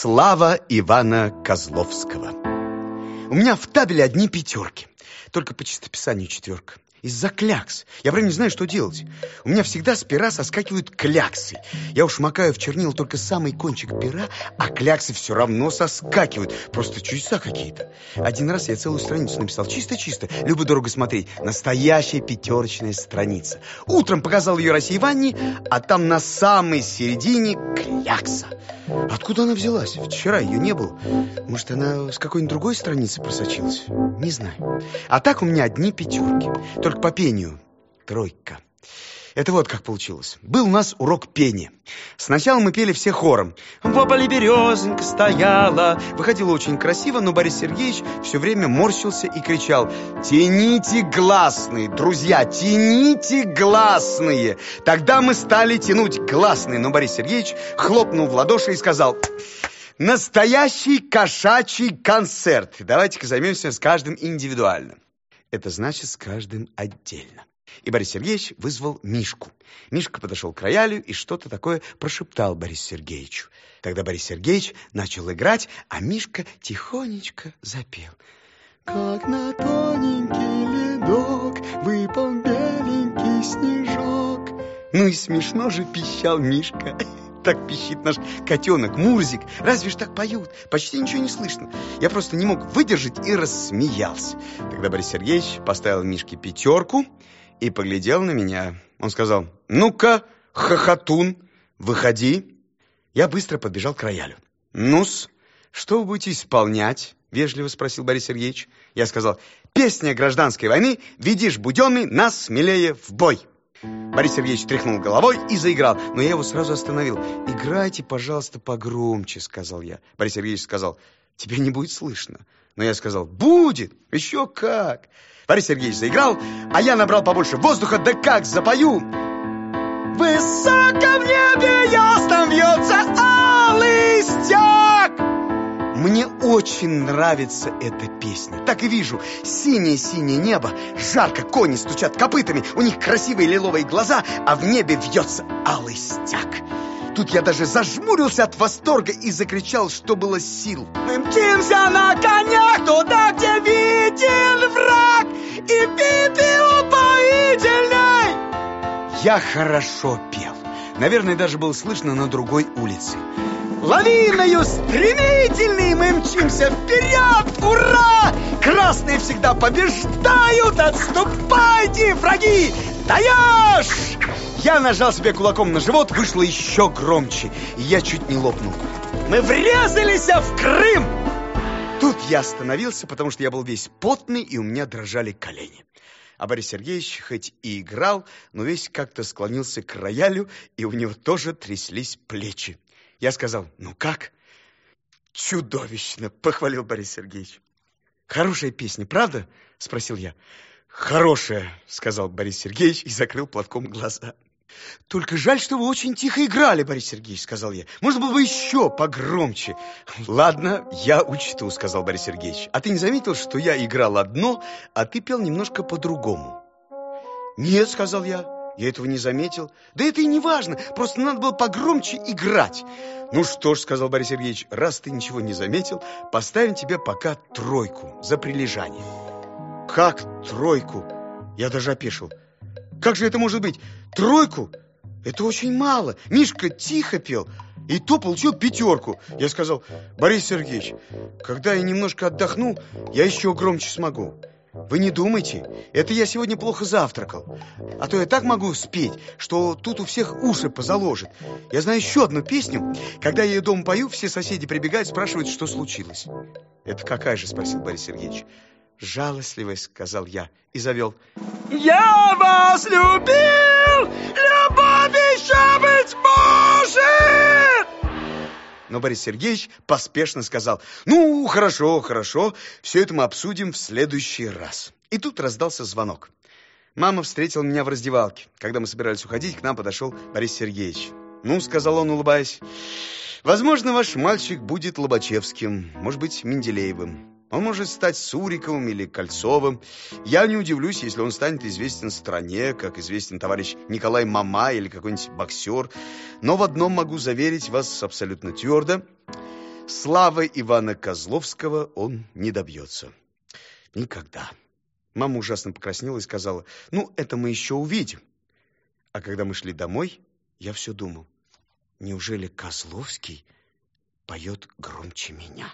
Слава Ивана Козловского. У меня в табеле одни пятерки, только по чистописанию четверка. Из-за клякс. Я прям не знаю, что делать. У меня всегда с пера соскакивают кляксы. Я уж макаю в чернил только самый кончик пера, а кляксы все равно соскакивают. Просто чудеса какие-то. Один раз я целую страницу написал. Чисто-чисто. Любо дорого смотреть. Настоящая пятерочная страница. Утром показал ее России Ивановне, а там на самой середине клякса. Откуда она взялась? Вчера ее не было. Может, она с какой-нибудь другой страницы просочилась? Не знаю. А так у меня одни пятерки. Только по пению тройка. Это вот как получилось. Был у нас урок пения. Сначала мы пели все хором. «В ополе березонька стояла». Выходило очень красиво, но Борис Сергеевич все время морщился и кричал «Тяните гласные, друзья, тяните гласные!» Тогда мы стали тянуть гласные, но Борис Сергеевич хлопнул в ладоши и сказал «Настоящий кошачий концерт. Давайте-ка займемся с каждым индивидуально». Это значит с каждым отдельно. И Борис Сергеевич вызвал Мишку. Мишка подошел к роялю и что-то такое прошептал Борису Сергеевичу. Тогда Борис Сергеевич начал играть, а Мишка тихонечко запел. Как на тоненький ледок выпал беленький снежок. Ну и смешно же пищал Мишка. Так пищит наш котенок, Мурзик. Разве ж так поют? Почти ничего не слышно. Я просто не мог выдержать и рассмеялся. Тогда Борис Сергеевич поставил Мишке пятерку и поглядел на меня. Он сказал, ну-ка, хохотун, выходи. Я быстро подбежал к роялю. Ну-с, что вы будете исполнять? Вежливо спросил Борис Сергеевич. Я сказал, песня гражданской войны «Ведишь, буденный, нас смелее в бой». Борис Сергеевич тряхнул головой и заиграл, но я его сразу остановил. «Играйте, пожалуйста, погромче», — сказал я. Борис Сергеевич сказал, «Тебе не будет слышно». Но я сказал, «Будет! Еще как!» Борис Сергеевич заиграл, а я набрал побольше воздуха, да как запою. Высоко очень нравится эта песня. Так и вижу, синее-синее небо, жарко, кони стучат копытами, у них красивые лиловые глаза, а в небе вьется алый стяг. Тут я даже зажмурился от восторга и закричал, что было сил. Мы мчимся на конях туда, где виден враг, и пипи упоительной. Я хорошо пел. Наверное, даже было слышно на другой улице. Лавиною стремительной мы мчимся вперед! Ура! Красные всегда побеждают! Отступайте, враги! Даешь! Я нажал себе кулаком на живот, вышло еще громче, и я чуть не лопнул. Мы врезались в Крым! Тут я остановился, потому что я был весь потный, и у меня дрожали колени. А Борис Сергеевич хоть и играл, но весь как-то склонился к роялю, и у него тоже тряслись плечи. Я сказал, ну как? Чудовищно, похвалил Борис Сергеевич. Хорошая песня, правда? Спросил я. Хорошая, сказал Борис Сергеевич и закрыл платком глаза. Только жаль, что вы очень тихо играли, Борис Сергеевич, сказал я. Можно было бы еще погромче. Ладно, я учту, сказал Борис Сергеевич. А ты не заметил, что я играл одно, а ты пел немножко по-другому? Нет, сказал я. Я этого не заметил. Да это и не важно, просто надо было погромче играть. Ну что ж, сказал Борис Сергеевич, раз ты ничего не заметил, поставим тебе пока тройку за прилежание. Как тройку? Я даже опешил. Как же это может быть? Тройку? Это очень мало. Мишка тихо пел, и то получил пятерку. Я сказал, Борис Сергеевич, когда я немножко отдохну, я еще громче смогу. Вы не думайте, это я сегодня плохо завтракал. А то я так могу спеть, что тут у всех уши позаложит. Я знаю еще одну песню. Когда я ее дома пою, все соседи прибегают, спрашивают, что случилось. Это какая же, спросил Борис Сергеевич жалостливость, сказал я и завел. Я вас любил, любовь еще быть может! Но Борис Сергеевич поспешно сказал, ну, хорошо, хорошо, все это мы обсудим в следующий раз. И тут раздался звонок. Мама встретила меня в раздевалке. Когда мы собирались уходить, к нам подошел Борис Сергеевич. «Ну», — сказал он, улыбаясь, — «возможно, ваш мальчик будет Лобачевским, может быть, Менделеевым. Он может стать Суриковым или Кольцовым. Я не удивлюсь, если он станет известен стране, как известен товарищ Николай Мама или какой-нибудь боксер. Но в одном могу заверить вас абсолютно твердо. славы Ивана Козловского он не добьется. Никогда. Мама ужасно покраснела и сказала, ну, это мы еще увидим. А когда мы шли домой, я все думал, неужели Козловский поет громче меня?